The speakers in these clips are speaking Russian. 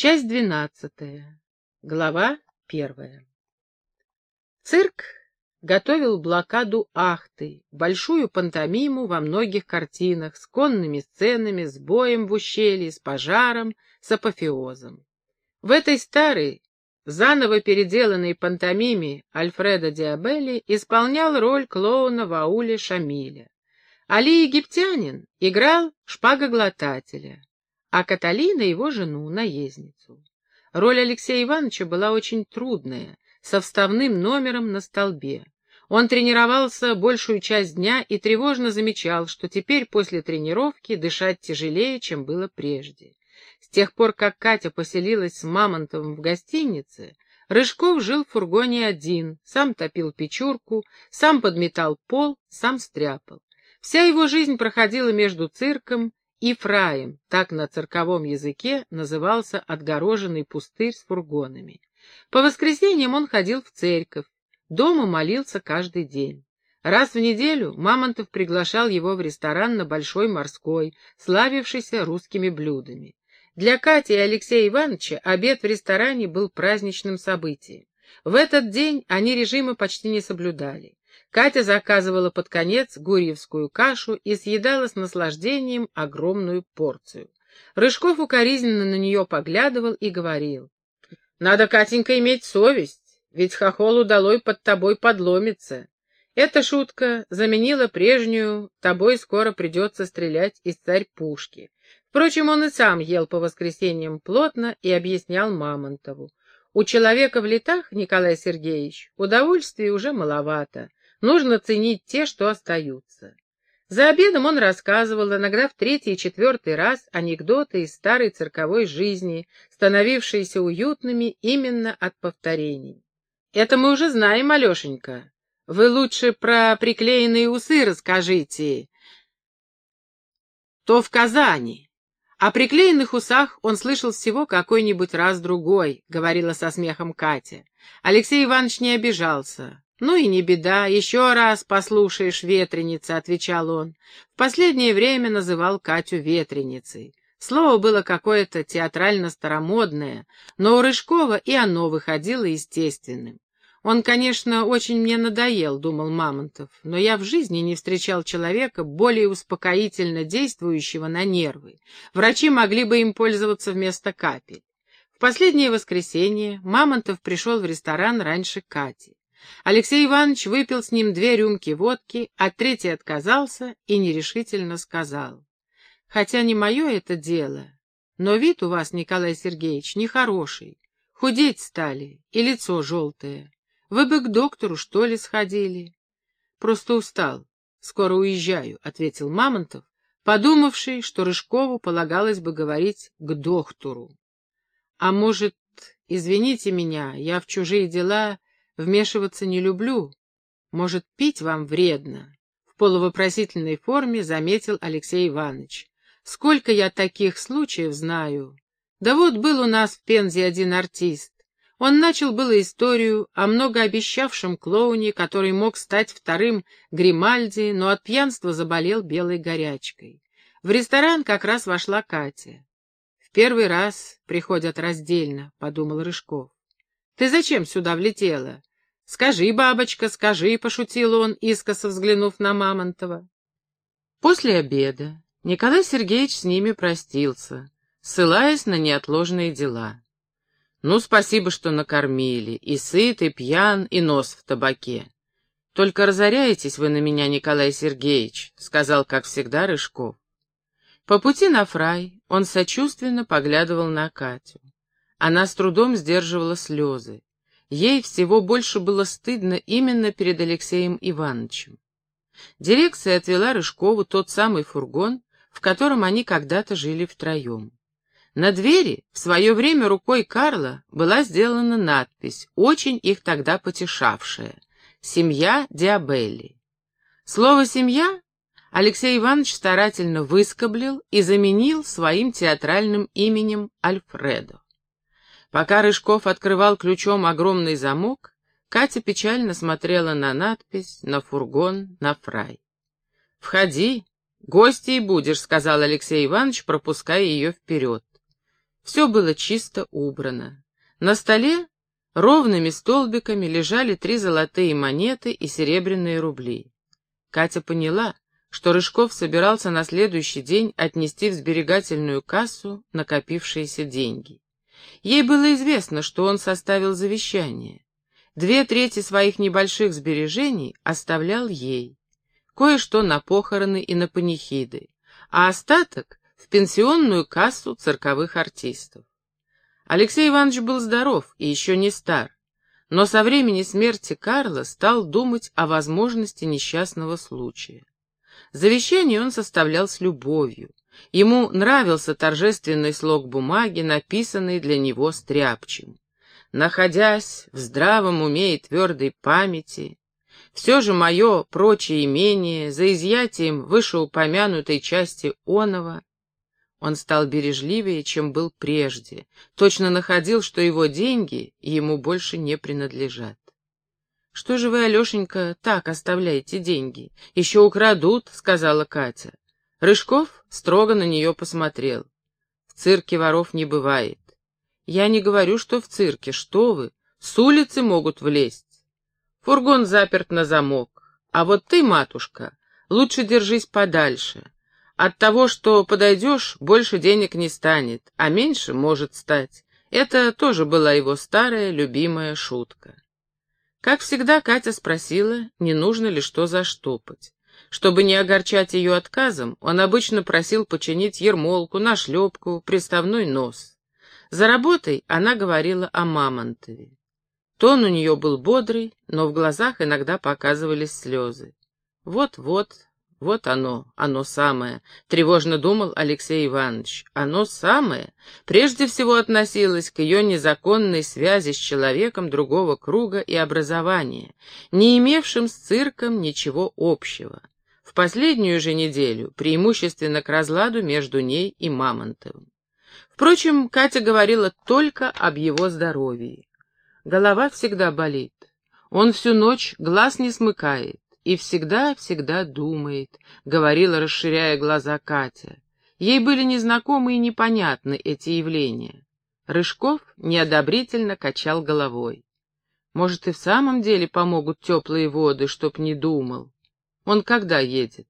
Часть двенадцатая. Глава первая. Цирк готовил блокаду Ахты, большую пантомиму во многих картинах, с конными сценами, с боем в ущелье, с пожаром, с апофеозом. В этой старой, заново переделанной пантомиме Альфредо Диабелли исполнял роль клоуна в ауле Шамиля. Али Египтянин играл шпагоглотателя а Каталина — его жену, наездницу. Роль Алексея Ивановича была очень трудная, со вставным номером на столбе. Он тренировался большую часть дня и тревожно замечал, что теперь после тренировки дышать тяжелее, чем было прежде. С тех пор, как Катя поселилась с Мамонтовым в гостинице, Рыжков жил в фургоне один, сам топил печурку, сам подметал пол, сам стряпал. Вся его жизнь проходила между цирком Ифраим, так на цирковом языке назывался отгороженный пустырь с фургонами. По воскресеньям он ходил в церковь, дома молился каждый день. Раз в неделю Мамонтов приглашал его в ресторан на Большой Морской, славившийся русскими блюдами. Для Кати и Алексея Ивановича обед в ресторане был праздничным событием. В этот день они режима почти не соблюдали. Катя заказывала под конец гурьевскую кашу и съедала с наслаждением огромную порцию. Рыжков укоризненно на нее поглядывал и говорил. «Надо, Катенька, иметь совесть, ведь хохол удалой под тобой подломится. Эта шутка заменила прежнюю, тобой скоро придется стрелять из царь-пушки». Впрочем, он и сам ел по воскресеньям плотно и объяснял Мамонтову. У человека в летах, Николай Сергеевич, удовольствия уже маловато. Нужно ценить те, что остаются. За обедом он рассказывал, иногда в третий и четвертый раз, анекдоты из старой цирковой жизни, становившиеся уютными именно от повторений. «Это мы уже знаем, Алешенька. Вы лучше про приклеенные усы расскажите. То в Казани. О приклеенных усах он слышал всего какой-нибудь раз-другой», — говорила со смехом Катя. Алексей Иванович не обижался. «Ну и не беда, еще раз послушаешь, ветреница», — отвечал он. В последнее время называл Катю ветреницей. Слово было какое-то театрально-старомодное, но у Рыжкова и оно выходило естественным. «Он, конечно, очень мне надоел», — думал Мамонтов, «но я в жизни не встречал человека, более успокоительно действующего на нервы. Врачи могли бы им пользоваться вместо капель». В последнее воскресенье Мамонтов пришел в ресторан раньше Кати. Алексей Иванович выпил с ним две рюмки водки, а третий отказался и нерешительно сказал. «Хотя не мое это дело, но вид у вас, Николай Сергеевич, нехороший. Худеть стали, и лицо желтое. Вы бы к доктору, что ли, сходили?» «Просто устал. Скоро уезжаю», — ответил Мамонтов, подумавший, что Рыжкову полагалось бы говорить к доктору. «А может, извините меня, я в чужие дела Вмешиваться не люблю. Может, пить вам вредно?» В полувопросительной форме заметил Алексей Иванович. «Сколько я таких случаев знаю. Да вот был у нас в Пензе один артист. Он начал было историю о многообещавшем клоуне, который мог стать вторым Гримальди, но от пьянства заболел белой горячкой. В ресторан как раз вошла Катя. «В первый раз приходят раздельно», — подумал Рыжков. «Ты зачем сюда влетела? «Скажи, бабочка, скажи», — пошутил он, искоса взглянув на Мамонтова. После обеда Николай Сергеевич с ними простился, ссылаясь на неотложные дела. «Ну, спасибо, что накормили, и сыт, и пьян, и нос в табаке. Только разоряетесь вы на меня, Николай Сергеевич», — сказал, как всегда, Рыжков. По пути на фрай он сочувственно поглядывал на Катю. Она с трудом сдерживала слезы. Ей всего больше было стыдно именно перед Алексеем Ивановичем. Дирекция отвела Рыжкову тот самый фургон, в котором они когда-то жили втроем. На двери в свое время рукой Карла была сделана надпись, очень их тогда потешавшая «Семья Диабелли». Слово «семья» Алексей Иванович старательно выскоблил и заменил своим театральным именем Альфредо. Пока Рыжков открывал ключом огромный замок, Катя печально смотрела на надпись, на фургон, на фрай. «Входи, гостей будешь», — сказал Алексей Иванович, пропуская ее вперед. Все было чисто убрано. На столе ровными столбиками лежали три золотые монеты и серебряные рубли. Катя поняла, что Рыжков собирался на следующий день отнести в сберегательную кассу накопившиеся деньги. Ей было известно, что он составил завещание. Две трети своих небольших сбережений оставлял ей, кое-что на похороны и на панихиды, а остаток — в пенсионную кассу цирковых артистов. Алексей Иванович был здоров и еще не стар, но со времени смерти Карла стал думать о возможности несчастного случая. Завещание он составлял с любовью. Ему нравился торжественный слог бумаги, написанный для него стряпчим. Находясь в здравом уме и твердой памяти, все же мое прочее имение за изъятием вышеупомянутой части оного он стал бережливее, чем был прежде, точно находил, что его деньги ему больше не принадлежат. «Что же вы, Алешенька, так оставляете деньги? Еще украдут», — сказала Катя. Рыжков строго на нее посмотрел. «В цирке воров не бывает. Я не говорю, что в цирке, что вы, с улицы могут влезть. Фургон заперт на замок. А вот ты, матушка, лучше держись подальше. От того, что подойдешь, больше денег не станет, а меньше может стать. Это тоже была его старая любимая шутка. Как всегда, Катя спросила, не нужно ли что заштопать. Чтобы не огорчать ее отказом, он обычно просил починить ермолку, нашлепку, приставной нос. За работой она говорила о Мамонтове. Тон у нее был бодрый, но в глазах иногда показывались слезы. Вот-вот, вот оно, оно самое, тревожно думал Алексей Иванович. Оно самое прежде всего относилось к ее незаконной связи с человеком другого круга и образования, не имевшим с цирком ничего общего. Последнюю же неделю преимущественно к разладу между ней и Мамонтовым. Впрочем, Катя говорила только об его здоровье. Голова всегда болит. Он всю ночь глаз не смыкает и всегда-всегда думает», — говорила, расширяя глаза Катя. Ей были незнакомы и непонятны эти явления. Рыжков неодобрительно качал головой. «Может, и в самом деле помогут теплые воды, чтоб не думал. Он когда едет?»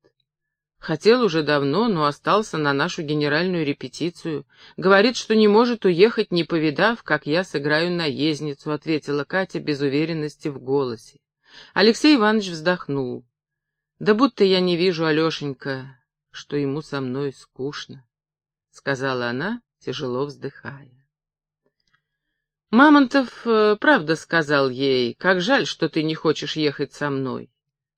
Хотел уже давно, но остался на нашу генеральную репетицию. Говорит, что не может уехать, не повидав, как я сыграю наездницу, — ответила Катя без уверенности в голосе. Алексей Иванович вздохнул. «Да будто я не вижу, Алешенька, что ему со мной скучно», — сказала она, тяжело вздыхая. Мамонтов э, правда сказал ей, как жаль, что ты не хочешь ехать со мной.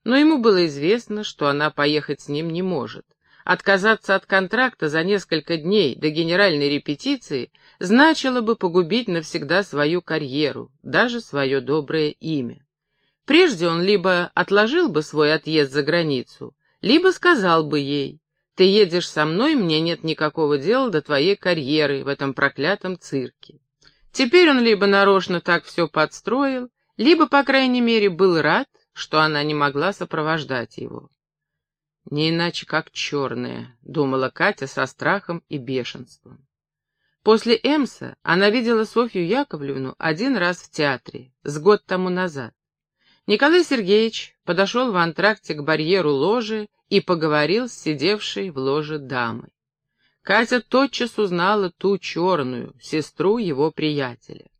Но ему было известно, что она поехать с ним не может. Отказаться от контракта за несколько дней до генеральной репетиции значило бы погубить навсегда свою карьеру, даже свое доброе имя. Прежде он либо отложил бы свой отъезд за границу, либо сказал бы ей, «Ты едешь со мной, мне нет никакого дела до твоей карьеры в этом проклятом цирке». Теперь он либо нарочно так все подстроил, либо, по крайней мере, был рад, что она не могла сопровождать его. «Не иначе, как черная», — думала Катя со страхом и бешенством. После Эмса она видела Софью Яковлевну один раз в театре, с год тому назад. Николай Сергеевич подошел в антракте к барьеру ложи и поговорил с сидевшей в ложе дамой. Катя тотчас узнала ту черную, сестру его приятеля.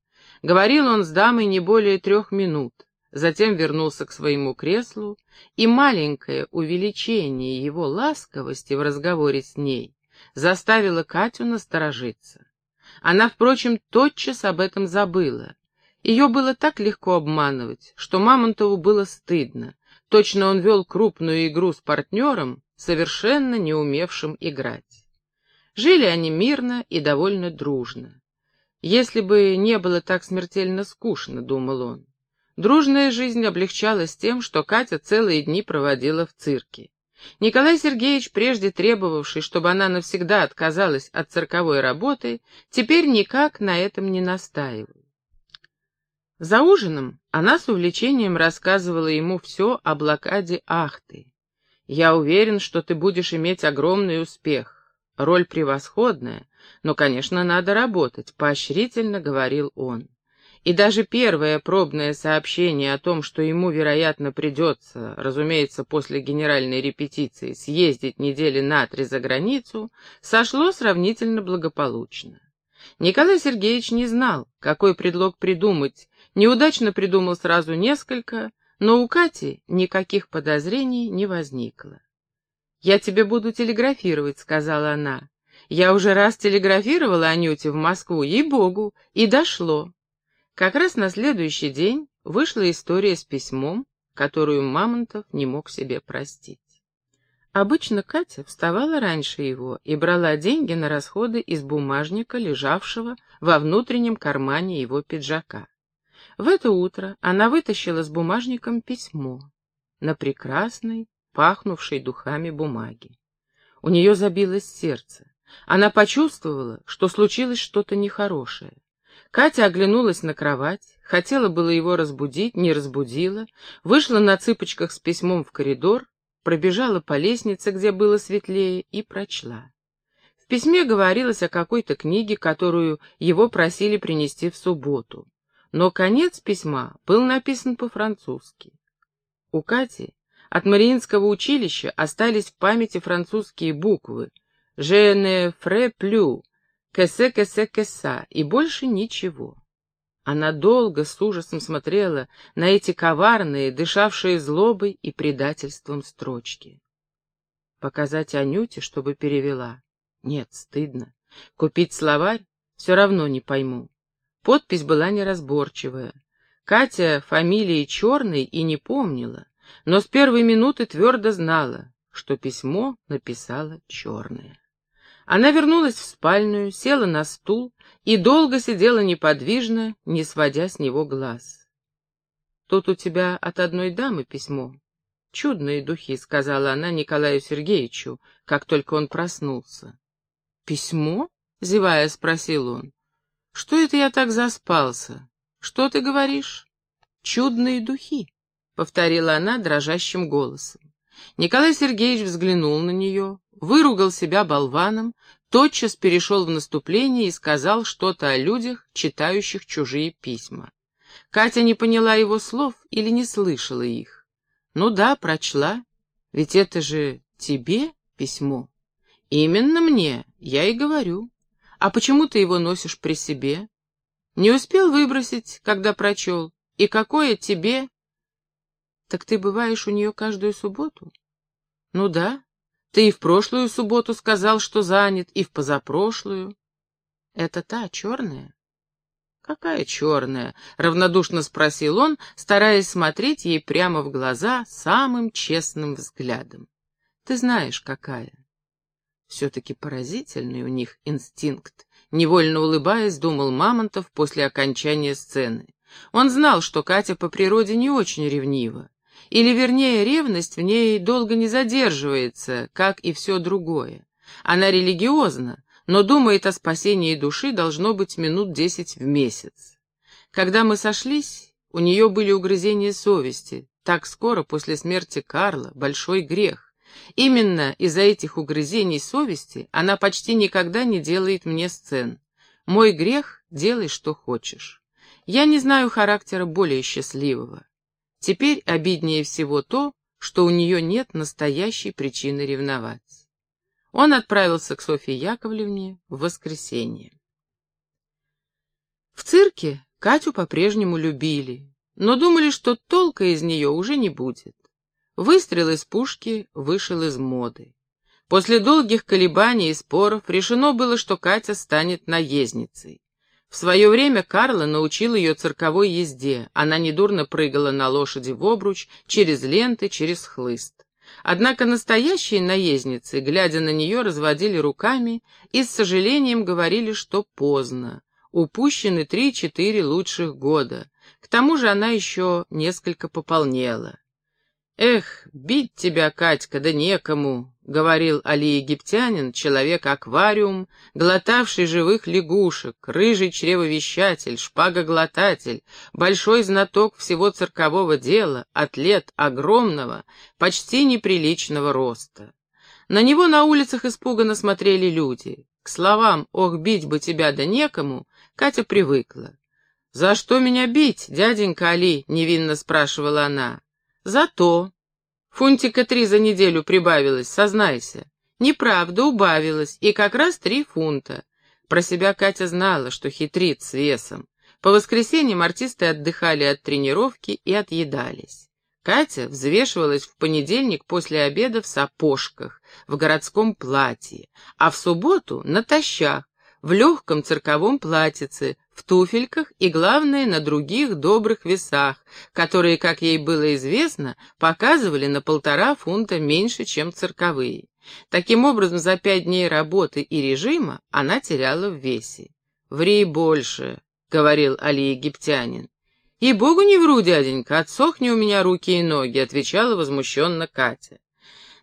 Говорил он с дамой не более трех минут, затем вернулся к своему креслу, и маленькое увеличение его ласковости в разговоре с ней заставило Катю насторожиться. Она, впрочем, тотчас об этом забыла, ее было так легко обманывать, что Мамонтову было стыдно. Точно он вел крупную игру с партнером, совершенно не умевшим играть. Жили они мирно и довольно дружно. Если бы не было так смертельно скучно, думал он. Дружная жизнь облегчалась тем, что Катя целые дни проводила в цирке. Николай Сергеевич, прежде требовавший, чтобы она навсегда отказалась от цирковой работы, теперь никак на этом не настаивал. За ужином она с увлечением рассказывала ему все о блокаде Ахты. «Я уверен, что ты будешь иметь огромный успех. Роль превосходная, но, конечно, надо работать, поощрительно говорил он. И даже первое пробное сообщение о том, что ему, вероятно, придется, разумеется, после генеральной репетиции, съездить недели на три за границу, сошло сравнительно благополучно. Николай Сергеевич не знал, какой предлог придумать, неудачно придумал сразу несколько, но у Кати никаких подозрений не возникло. «Я тебе буду телеграфировать», — сказала она. «Я уже раз телеграфировала Анюте в Москву, ей-богу, и дошло». Как раз на следующий день вышла история с письмом, которую Мамонтов не мог себе простить. Обычно Катя вставала раньше его и брала деньги на расходы из бумажника, лежавшего во внутреннем кармане его пиджака. В это утро она вытащила с бумажником письмо на прекрасной, пахнувшей духами бумаги. У нее забилось сердце. Она почувствовала, что случилось что-то нехорошее. Катя оглянулась на кровать, хотела было его разбудить, не разбудила, вышла на цыпочках с письмом в коридор, пробежала по лестнице, где было светлее, и прочла. В письме говорилось о какой-то книге, которую его просили принести в субботу. Но конец письма был написан по-французски. У Кати от Мариинского училища остались в памяти французские буквы «Je ne ferai plus», Кэсе-кэсе-кэса, и больше ничего. Она долго с ужасом смотрела на эти коварные, дышавшие злобой и предательством строчки. Показать Анюте, чтобы перевела? Нет, стыдно. Купить словарь? Все равно не пойму. Подпись была неразборчивая. Катя фамилии Черной и не помнила, но с первой минуты твердо знала, что письмо написала Черная. Она вернулась в спальню, села на стул и долго сидела неподвижно, не сводя с него глаз. «Тут у тебя от одной дамы письмо. Чудные духи», — сказала она Николаю Сергеевичу, как только он проснулся. «Письмо?» — зевая, спросил он. «Что это я так заспался? Что ты говоришь?» «Чудные духи», — повторила она дрожащим голосом. Николай Сергеевич взглянул на нее, выругал себя болваном, тотчас перешел в наступление и сказал что-то о людях, читающих чужие письма. Катя не поняла его слов или не слышала их. Ну да, прочла, ведь это же тебе письмо. Именно мне, я и говорю. А почему ты его носишь при себе? Не успел выбросить, когда прочел. И какое тебе? Так ты бываешь у нее каждую субботу? Ну да, ты и в прошлую субботу сказал, что занят, и в позапрошлую. Это та черная? Какая черная? Равнодушно спросил он, стараясь смотреть ей прямо в глаза самым честным взглядом. Ты знаешь, какая. Все-таки поразительный у них инстинкт. Невольно улыбаясь, думал Мамонтов после окончания сцены. Он знал, что Катя по природе не очень ревнива. Или, вернее, ревность в ней долго не задерживается, как и все другое. Она религиозна, но думает о спасении души должно быть минут десять в месяц. Когда мы сошлись, у нее были угрызения совести. Так скоро после смерти Карла большой грех. Именно из-за этих угрызений совести она почти никогда не делает мне сцен. Мой грех — делай, что хочешь. Я не знаю характера более счастливого. Теперь обиднее всего то, что у нее нет настоящей причины ревновать. Он отправился к Софье Яковлевне в воскресенье. В цирке Катю по-прежнему любили, но думали, что толка из нее уже не будет. Выстрел из пушки вышел из моды. После долгих колебаний и споров решено было, что Катя станет наездницей. В свое время Карла научил ее цирковой езде. Она недурно прыгала на лошади в обруч, через ленты, через хлыст. Однако настоящие наездницы, глядя на нее, разводили руками и с сожалением говорили, что поздно. Упущены три-четыре лучших года. К тому же она еще несколько пополнела. «Эх, бить тебя, Катька, да некому!» — говорил Али-египтянин, человек-аквариум, глотавший живых лягушек, рыжий чревовещатель, шпагоглотатель, большой знаток всего циркового дела, атлет огромного, почти неприличного роста. На него на улицах испуганно смотрели люди. К словам «Ох, бить бы тебя да некому» Катя привыкла. «За что меня бить, дяденька Али?» — невинно спрашивала она. «За то. Фунтика три за неделю прибавилось, сознайся. Неправда, убавилось, и как раз три фунта. Про себя Катя знала, что хитрит с весом. По воскресеньям артисты отдыхали от тренировки и отъедались. Катя взвешивалась в понедельник после обеда в сапожках, в городском платье, а в субботу — натощак, в легком цирковом платьице, в туфельках и, главное, на других добрых весах, которые, как ей было известно, показывали на полтора фунта меньше, чем цирковые. Таким образом, за пять дней работы и режима она теряла в весе. «Ври больше», — говорил Али египтянин. «И богу не вру, дяденька, отсохни у меня руки и ноги», — отвечала возмущенно Катя.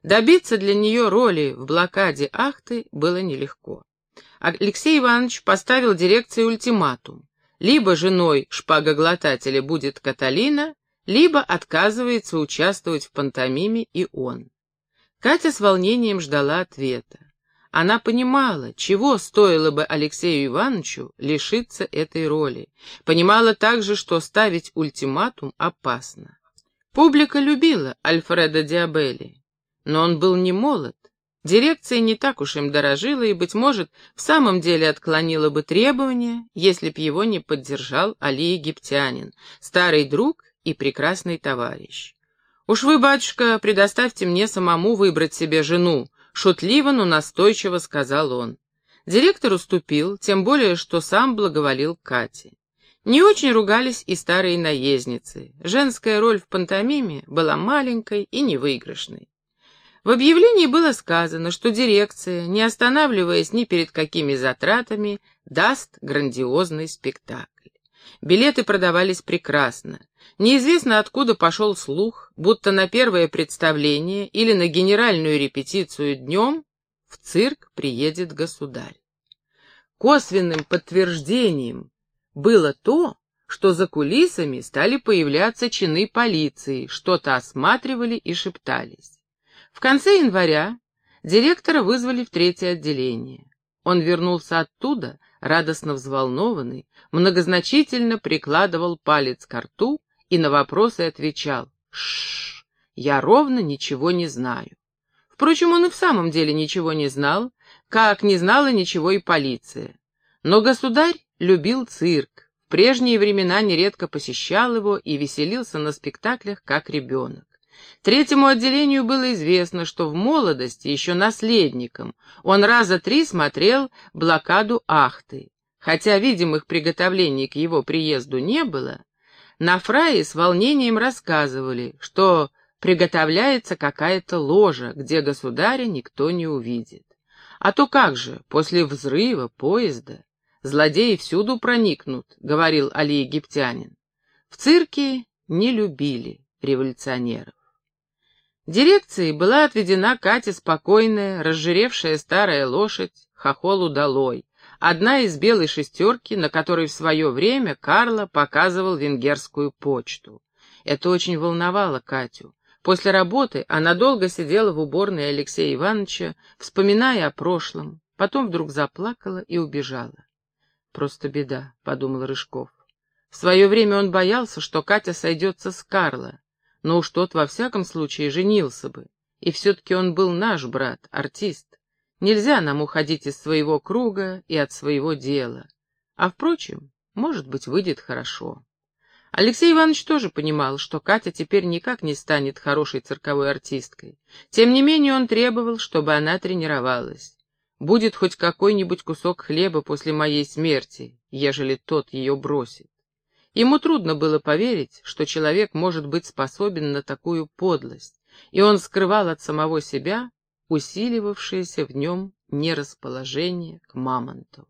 Добиться для нее роли в блокаде Ахты было нелегко. Алексей Иванович поставил дирекции ультиматум. Либо женой шпагоглотателя будет Каталина, либо отказывается участвовать в пантомиме и он. Катя с волнением ждала ответа. Она понимала, чего стоило бы Алексею Ивановичу лишиться этой роли. Понимала также, что ставить ультиматум опасно. Публика любила Альфреда Диабелли, но он был не молод. Дирекция не так уж им дорожила и, быть может, в самом деле отклонила бы требования, если б его не поддержал Али Египтянин, старый друг и прекрасный товарищ. «Уж вы, батюшка, предоставьте мне самому выбрать себе жену», — шутливо, но настойчиво сказал он. Директор уступил, тем более, что сам благоволил Кате. Не очень ругались и старые наездницы. Женская роль в пантомиме была маленькой и невыигрышной. В объявлении было сказано, что дирекция, не останавливаясь ни перед какими затратами, даст грандиозный спектакль. Билеты продавались прекрасно. Неизвестно откуда пошел слух, будто на первое представление или на генеральную репетицию днем в цирк приедет государь. Косвенным подтверждением было то, что за кулисами стали появляться чины полиции, что-то осматривали и шептались. В конце января директора вызвали в третье отделение. Он вернулся оттуда, радостно взволнованный, многозначительно прикладывал палец к рту и на вопросы отвечал «Шшш, я ровно ничего не знаю». Впрочем, он и в самом деле ничего не знал, как не знала ничего и полиция. Но государь любил цирк, в прежние времена нередко посещал его и веселился на спектаклях, как ребенок. Третьему отделению было известно, что в молодости, еще наследником, он раза три смотрел блокаду Ахты. Хотя видимых приготовлений к его приезду не было, на фрае с волнением рассказывали, что приготовляется какая-то ложа, где государя никто не увидит. А то как же, после взрыва поезда злодеи всюду проникнут, говорил Али египтянин. В цирке не любили революционеров. Дирекции была отведена Кате спокойная, разжиревшая старая лошадь, хохол удалой, одна из белой шестерки, на которой в свое время Карло показывал венгерскую почту. Это очень волновало Катю. После работы она долго сидела в уборной Алексея Ивановича, вспоминая о прошлом, потом вдруг заплакала и убежала. «Просто беда», — подумал Рыжков. В свое время он боялся, что Катя сойдется с Карло, но уж тот во всяком случае женился бы. И все-таки он был наш брат, артист. Нельзя нам уходить из своего круга и от своего дела. А, впрочем, может быть, выйдет хорошо. Алексей Иванович тоже понимал, что Катя теперь никак не станет хорошей цирковой артисткой. Тем не менее он требовал, чтобы она тренировалась. Будет хоть какой-нибудь кусок хлеба после моей смерти, ежели тот ее бросит. Ему трудно было поверить, что человек может быть способен на такую подлость, и он скрывал от самого себя усиливавшееся в нем нерасположение к Мамонтову.